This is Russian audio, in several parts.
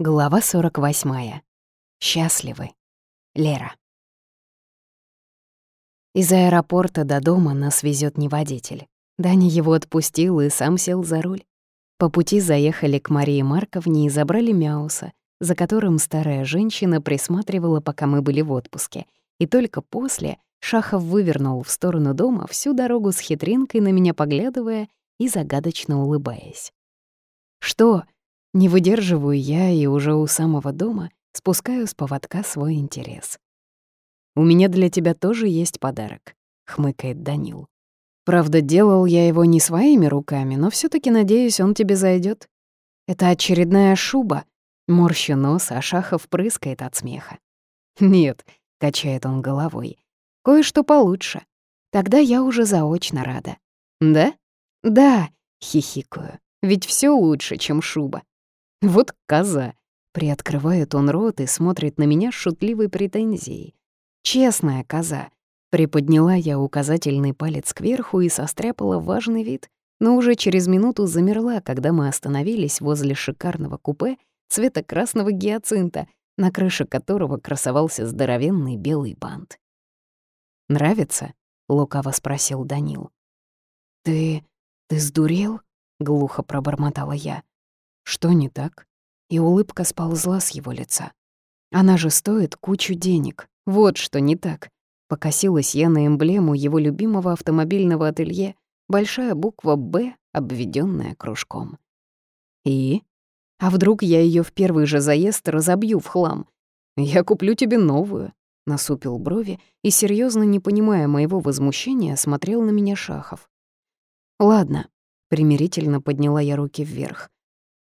Глава 48. Счастливы. Лера. Из аэропорта до дома нас везет не водитель. Даня его отпустил и сам сел за руль. По пути заехали к Марии Марковне и забрали Мяуса, за которым старая женщина присматривала, пока мы были в отпуске. И только после Шахов вывернул в сторону дома всю дорогу с хитринкой на меня поглядывая и загадочно улыбаясь. «Что?» Не выдерживаю я и уже у самого дома спускаю с поводка свой интерес. «У меня для тебя тоже есть подарок», — хмыкает Данил. «Правда, делал я его не своими руками, но все таки надеюсь, он тебе зайдет. Это очередная шуба». Морщу нос, а Шахов прыскает от смеха. «Нет», — качает он головой, — «кое-что получше. Тогда я уже заочно рада». «Да?» «Да», — хихикаю, — «ведь все лучше, чем шуба. Вот коза. Приоткрывает он рот и смотрит на меня с шутливой претензией. Честная коза. Приподняла я указательный палец кверху и состряпала важный вид, но уже через минуту замерла, когда мы остановились возле шикарного купе цвета красного гиацинта, на крыше которого красовался здоровенный белый бант. «Нравится?» — лукаво спросил Данил. «Ты... ты сдурел?» — глухо пробормотала я. Что не так? И улыбка сползла с его лица. Она же стоит кучу денег. Вот что не так. Покосилась я на эмблему его любимого автомобильного ателье, большая буква «Б», обведенная кружком. И? А вдруг я ее в первый же заезд разобью в хлам? Я куплю тебе новую. Насупил брови и, серьезно не понимая моего возмущения, смотрел на меня Шахов. «Ладно», — примирительно подняла я руки вверх.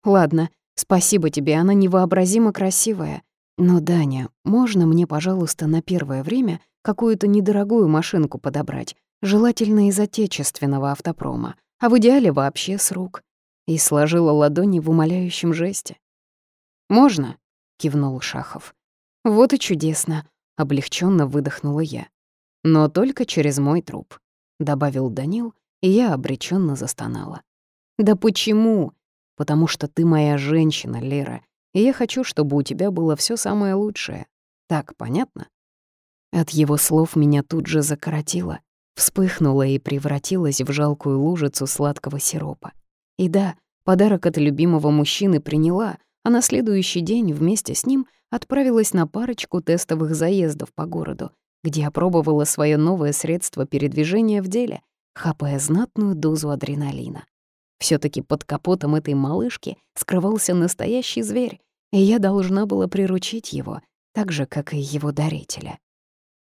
Ладно, спасибо тебе, она невообразимо красивая. Но, Даня, можно мне, пожалуйста, на первое время какую-то недорогую машинку подобрать, желательно из отечественного автопрома, а в идеале вообще с рук?» И сложила ладони в умоляющем жесте. «Можно?» — кивнул Шахов. «Вот и чудесно», — облегченно выдохнула я. «Но только через мой труп», — добавил Данил, и я обреченно застонала. «Да почему?» Потому что ты моя женщина, Лера, и я хочу, чтобы у тебя было все самое лучшее. Так, понятно?» От его слов меня тут же закоротило, вспыхнуло и превратилось в жалкую лужицу сладкого сиропа. И да, подарок от любимого мужчины приняла, а на следующий день вместе с ним отправилась на парочку тестовых заездов по городу, где опробовала свое новое средство передвижения в деле, хапая знатную дозу адреналина все таки под капотом этой малышки скрывался настоящий зверь, и я должна была приручить его, так же, как и его дарителя.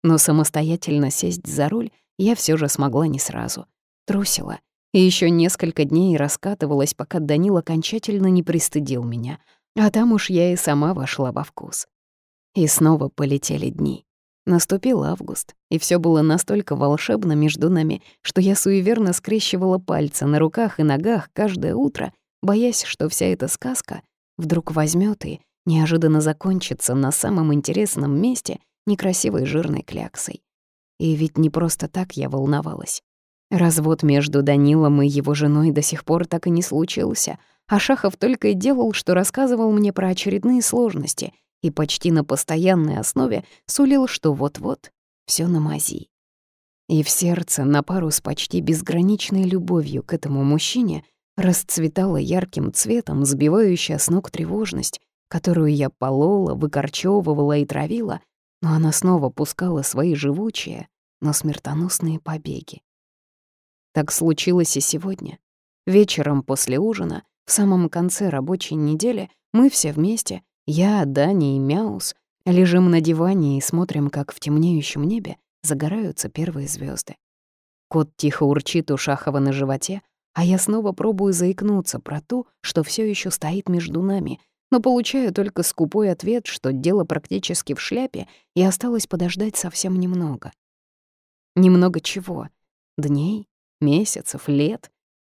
Но самостоятельно сесть за руль я все же смогла не сразу. Трусила. И еще несколько дней раскатывалась, пока Данил окончательно не пристыдил меня. А там уж я и сама вошла во вкус. И снова полетели дни. Наступил август, и все было настолько волшебно между нами, что я суеверно скрещивала пальцы на руках и ногах каждое утро, боясь, что вся эта сказка вдруг возьмет и неожиданно закончится на самом интересном месте некрасивой жирной кляксой. И ведь не просто так я волновалась. Развод между Данилом и его женой до сих пор так и не случился, а Шахов только и делал, что рассказывал мне про очередные сложности — и почти на постоянной основе сулил, что вот-вот все на мази. И в сердце на пару с почти безграничной любовью к этому мужчине расцветала ярким цветом сбивающая с ног тревожность, которую я полола, выкорчевывала и травила, но она снова пускала свои живучие, но смертоносные побеги. Так случилось и сегодня. Вечером после ужина, в самом конце рабочей недели, мы все вместе, я, Дани и Мяус лежим на диване и смотрим, как в темнеющем небе загораются первые звезды. Кот тихо урчит у Шахова на животе, а я снова пробую заикнуться про то, что все еще стоит между нами, но получаю только скупой ответ, что дело практически в шляпе, и осталось подождать совсем немного. Немного чего? Дней? Месяцев? Лет?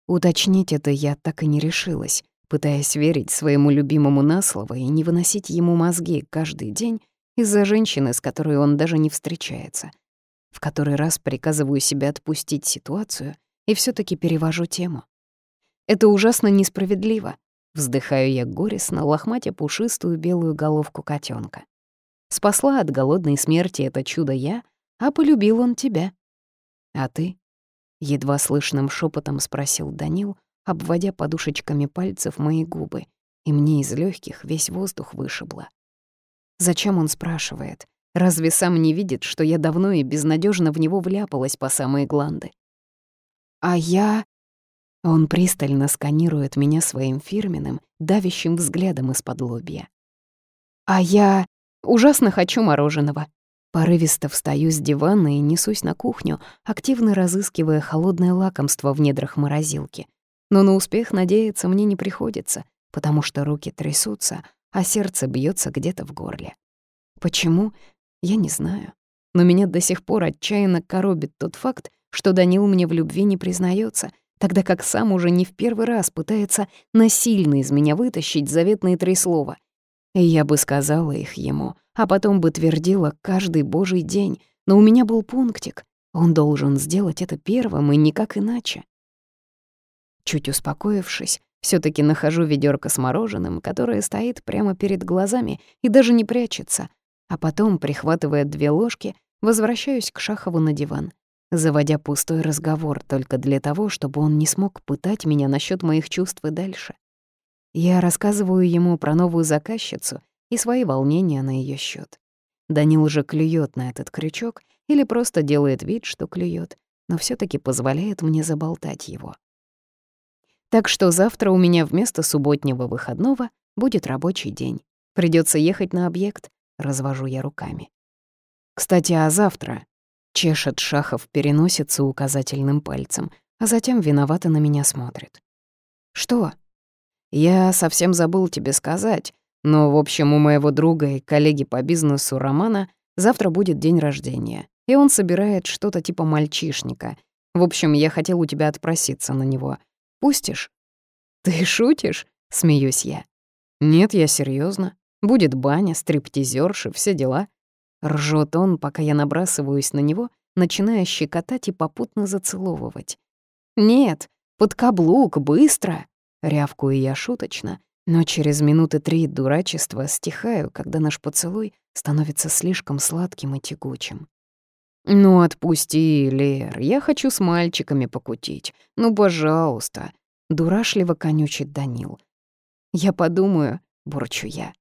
Уточнить это я так и не решилась, пытаясь верить своему любимому на слово и не выносить ему мозги каждый день из-за женщины, с которой он даже не встречается. В который раз приказываю себе отпустить ситуацию и все таки перевожу тему. Это ужасно несправедливо. Вздыхаю я горестно, лохматя пушистую белую головку котенка. Спасла от голодной смерти это чудо я, а полюбил он тебя. А ты? Едва слышным шепотом спросил Данил, обводя подушечками пальцев мои губы, и мне из легких весь воздух вышибло. Зачем он спрашивает? Разве сам не видит, что я давно и безнадежно в него вляпалась по самые гланды? А я... Он пристально сканирует меня своим фирменным, давящим взглядом из-под лобья. А я ужасно хочу мороженого. Порывисто встаю с дивана и несусь на кухню, активно разыскивая холодное лакомство в недрах морозилки. Но на успех надеяться мне не приходится, потому что руки трясутся, а сердце бьется где-то в горле. Почему? Я не знаю. Но меня до сих пор отчаянно коробит тот факт, что Данил мне в любви не признается, тогда как сам уже не в первый раз пытается насильно из меня вытащить заветные три слова. И я бы сказала их ему, а потом бы твердила каждый божий день, но у меня был пунктик. Он должен сделать это первым и никак иначе. Чуть успокоившись, все таки нахожу ведерко с мороженым, которое стоит прямо перед глазами и даже не прячется, а потом, прихватывая две ложки, возвращаюсь к Шахову на диван, заводя пустой разговор только для того, чтобы он не смог пытать меня насчет моих чувств и дальше. Я рассказываю ему про новую заказчицу и свои волнения на ее счет. Данил же клюет на этот крючок или просто делает вид, что клюет, но все таки позволяет мне заболтать его. Так что завтра у меня вместо субботнего выходного будет рабочий день. Придется ехать на объект, развожу я руками. Кстати, а завтра чешет Шахов переносится указательным пальцем, а затем виновато на меня смотрит. Что? Я совсем забыл тебе сказать, но, в общем, у моего друга и коллеги по бизнесу Романа завтра будет день рождения, и он собирает что-то типа мальчишника. В общем, я хотел у тебя отпроситься на него. Пустишь? Ты шутишь? Смеюсь я. Нет, я серьезно. Будет баня, стриптизерши, все дела. Ржет он, пока я набрасываюсь на него, начиная щекотать и попутно зацеловывать. «Нет, под каблук, быстро!» — рявкую я шуточно, но через минуты три дурачества стихаю, когда наш поцелуй становится слишком сладким и тягучим. «Ну, отпусти, Лер, я хочу с мальчиками покутить. Ну, пожалуйста!» — дурашливо конючит Данил. «Я подумаю», — бурчу я.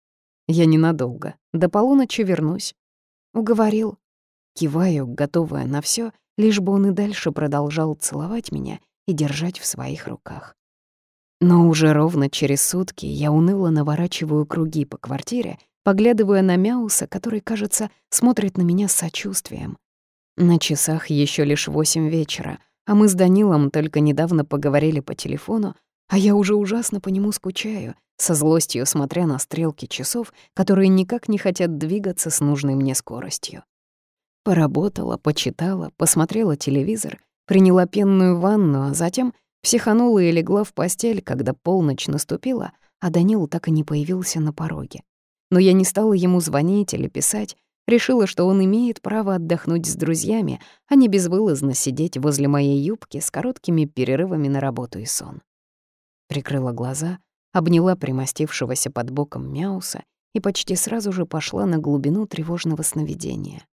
«Я ненадолго. До полуночи вернусь». Уговорил. Киваю, готовая на все, лишь бы он и дальше продолжал целовать меня и держать в своих руках. Но уже ровно через сутки я уныло наворачиваю круги по квартире, поглядывая на Мяуса, который, кажется, смотрит на меня с сочувствием. На часах еще лишь восемь вечера, а мы с Данилом только недавно поговорили по телефону, а я уже ужасно по нему скучаю, со злостью смотря на стрелки часов, которые никак не хотят двигаться с нужной мне скоростью. Поработала, почитала, посмотрела телевизор, приняла пенную ванну, а затем психанула и легла в постель, когда полночь наступила, а Данил так и не появился на пороге. Но я не стала ему звонить или писать, решила, что он имеет право отдохнуть с друзьями, а не безвылазно сидеть возле моей юбки с короткими перерывами на работу и сон. Прикрыла глаза, обняла примостившегося под боком Мяуса и почти сразу же пошла на глубину тревожного сновидения.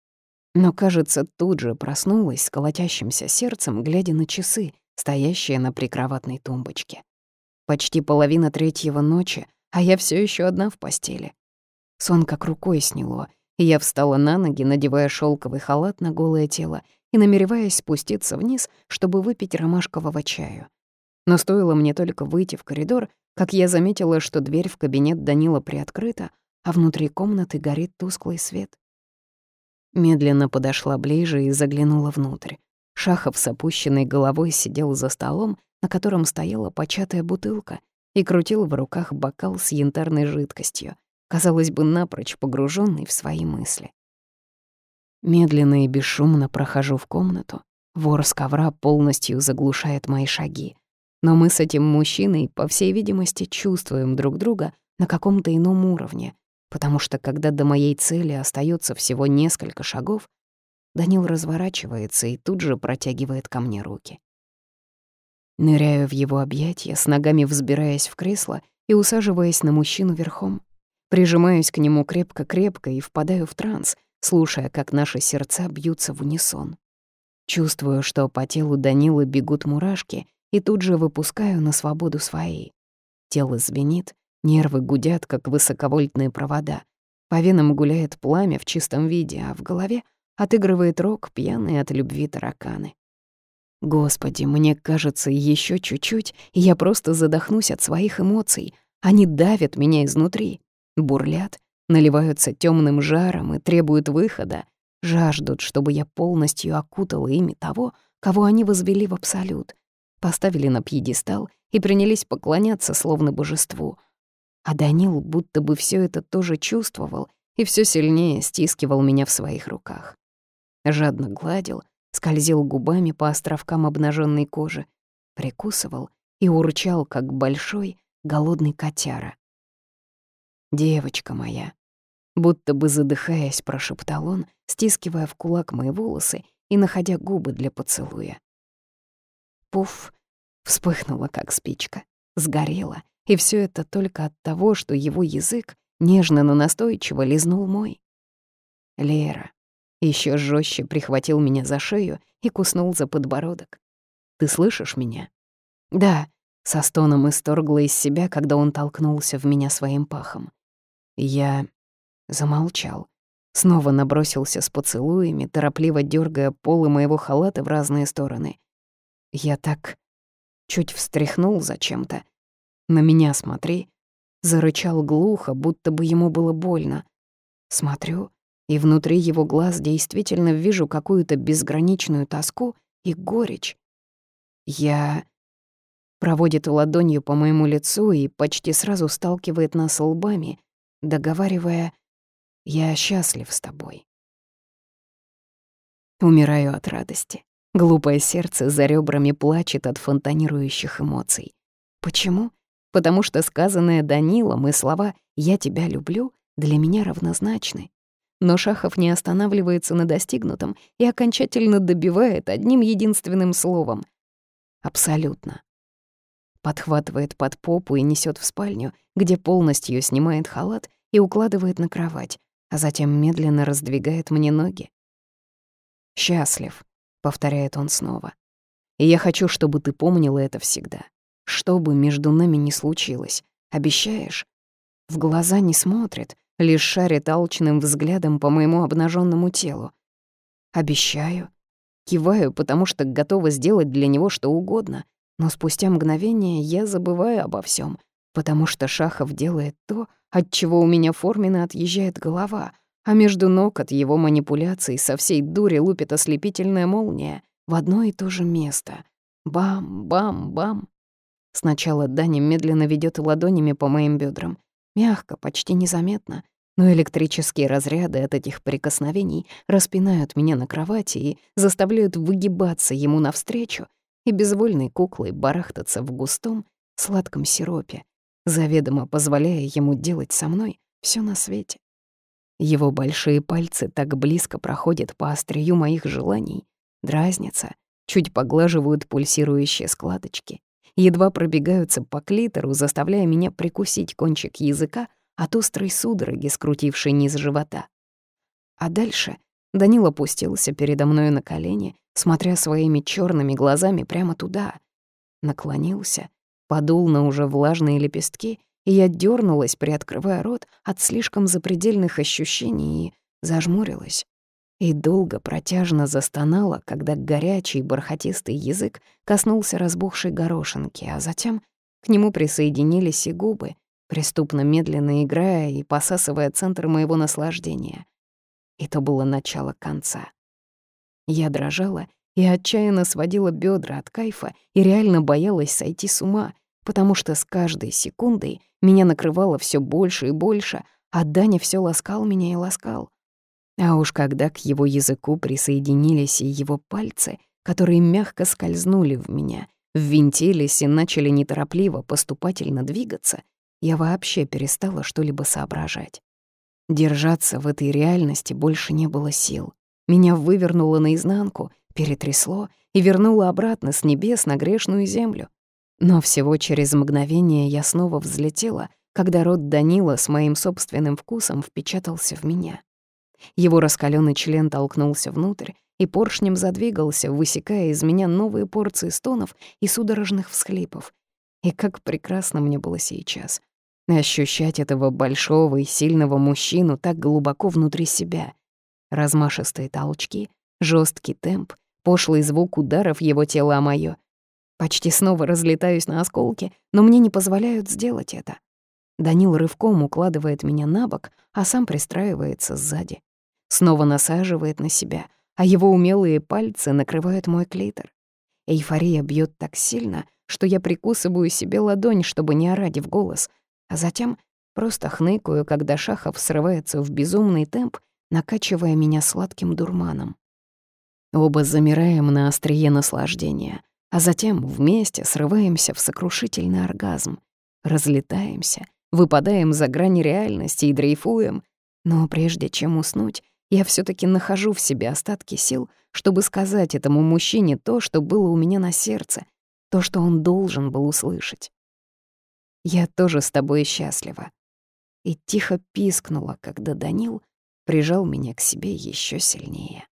Но, кажется, тут же проснулась с колотящимся сердцем, глядя на часы, стоящие на прикроватной тумбочке. Почти половина третьего ночи, а я все еще одна в постели. Сон как рукой сняло, я встала на ноги, надевая шелковый халат на голое тело и намереваясь спуститься вниз, чтобы выпить ромашкового чаю. Но стоило мне только выйти в коридор, как я заметила, что дверь в кабинет Данила приоткрыта, а внутри комнаты горит тусклый свет. Медленно подошла ближе и заглянула внутрь. Шахов с опущенной головой сидел за столом, на котором стояла початая бутылка, и крутил в руках бокал с янтарной жидкостью, казалось бы, напрочь погруженный в свои мысли. Медленно и бесшумно прохожу в комнату. Вор с ковра полностью заглушает мои шаги. Но мы с этим мужчиной, по всей видимости, чувствуем друг друга на каком-то ином уровне, потому что когда до моей цели остается всего несколько шагов, Данил разворачивается и тут же протягивает ко мне руки. Ныряю в его объятия, с ногами взбираясь в кресло и усаживаясь на мужчину верхом. Прижимаюсь к нему крепко-крепко и впадаю в транс, слушая, как наши сердца бьются в унисон. Чувствую, что по телу Данилы бегут мурашки, и тут же выпускаю на свободу свои. Тело звенит, нервы гудят, как высоковольтные провода. По венам гуляет пламя в чистом виде, а в голове отыгрывает рок, пьяный от любви тараканы. Господи, мне кажется, еще чуть-чуть, и я просто задохнусь от своих эмоций. Они давят меня изнутри, бурлят, наливаются темным жаром и требуют выхода, жаждут, чтобы я полностью окутала ими того, кого они возвели в абсолют, поставили на пьедестал и принялись поклоняться словно божеству. А Данил будто бы все это тоже чувствовал и все сильнее стискивал меня в своих руках. Жадно гладил, скользил губами по островкам обнаженной кожи, прикусывал и урчал, как большой, голодный котяра. «Девочка моя», будто бы задыхаясь, прошептал он, стискивая в кулак мои волосы и находя губы для поцелуя. Пуф, вспыхнула, как спичка, сгорела, и все это только от того, что его язык нежно, но настойчиво лизнул мой. Лера еще жестче прихватил меня за шею и куснул за подбородок. «Ты слышишь меня?» «Да», — со стоном исторгла из себя, когда он толкнулся в меня своим пахом. Я замолчал. Снова набросился с поцелуями, торопливо дергая полы моего халата в разные стороны. Я так чуть встряхнул зачем-то. «На меня смотри», зарычал глухо, будто бы ему было больно. Смотрю, и внутри его глаз действительно вижу какую-то безграничную тоску и горечь. Я... Проводит ладонью по моему лицу и почти сразу сталкивает нас лбами, договаривая «Я счастлив с тобой». Умираю от радости. Глупое сердце за ребрами плачет от фонтанирующих эмоций. Почему? Потому что сказанное Данилом и слова «я тебя люблю» для меня равнозначны. Но Шахов не останавливается на достигнутом и окончательно добивает одним единственным словом. Абсолютно. Подхватывает под попу и несет в спальню, где полностью снимает халат и укладывает на кровать, а затем медленно раздвигает мне ноги. «Счастлив», — повторяет он снова. «И я хочу, чтобы ты помнила это всегда. Что бы между нами ни случилось, обещаешь?» В глаза не смотрит, лишь шарит алчным взглядом по моему обнаженному телу. «Обещаю». Киваю, потому что готова сделать для него что угодно, но спустя мгновение я забываю обо всем, потому что Шахов делает то, от чего у меня форменно отъезжает голова, а между ног от его манипуляций со всей дури лупит ослепительная молния в одно и то же место. Бам-бам-бам. Сначала Даня медленно ведет ладонями по моим бедрам, мягко, почти незаметно, но электрические разряды от этих прикосновений распинают меня на кровати и заставляют выгибаться ему навстречу и безвольной куклой барахтаться в густом, сладком сиропе, заведомо позволяя ему делать со мной все на свете. Его большие пальцы так близко проходят по острию моих желаний, дразнятся, чуть поглаживают пульсирующие складочки, едва пробегаются по клитору, заставляя меня прикусить кончик языка от острой судороги, скрутившей низ живота. А дальше Данил опустился передо мною на колени, смотря своими черными глазами прямо туда. Наклонился, подул на уже влажные лепестки и я дернулась, приоткрывая рот от слишком запредельных ощущений и зажмурилась. И долго протяжно застонала, когда горячий бархатистый язык коснулся разбухшей горошинки, а затем к нему присоединились и губы, преступно медленно играя и посасывая центр моего наслаждения. И то было начало конца. Я дрожала и отчаянно сводила бедра от кайфа и реально боялась сойти с ума, потому что с каждой секундой меня накрывало все больше и больше, а Даня все ласкал меня и ласкал. А уж когда к его языку присоединились и его пальцы, которые мягко скользнули в меня, ввинтились и начали неторопливо, поступательно двигаться, я вообще перестала что-либо соображать. Держаться в этой реальности больше не было сил. Меня вывернуло наизнанку, перетрясло и вернуло обратно с небес на грешную землю. Но всего через мгновение я снова взлетела, когда рот Данила с моим собственным вкусом впечатался в меня. Его раскаленный член толкнулся внутрь и поршнем задвигался, высекая из меня новые порции стонов и судорожных всхлипов. И как прекрасно мне было сейчас. Ощущать этого большого и сильного мужчину так глубоко внутри себя. Размашистые толчки, жесткий темп, пошлый звук ударов его тела о моё. Почти снова разлетаюсь на осколки, но мне не позволяют сделать это. Данил рывком укладывает меня на бок, а сам пристраивается сзади. Снова насаживает на себя, а его умелые пальцы накрывают мой клитор. Эйфория бьет так сильно, что я прикусываю себе ладонь, чтобы не орать в голос, а затем просто хныкаю, когда Шахов срывается в безумный темп, накачивая меня сладким дурманом. Оба замираем на острие наслаждения, а затем вместе срываемся в сокрушительный оргазм, разлетаемся, выпадаем за грани реальности и дрейфуем, но прежде чем уснуть, я все таки нахожу в себе остатки сил, чтобы сказать этому мужчине то, что было у меня на сердце, то, что он должен был услышать. «Я тоже с тобой счастлива». И тихо пискнула, когда Данил прижал меня к себе еще сильнее.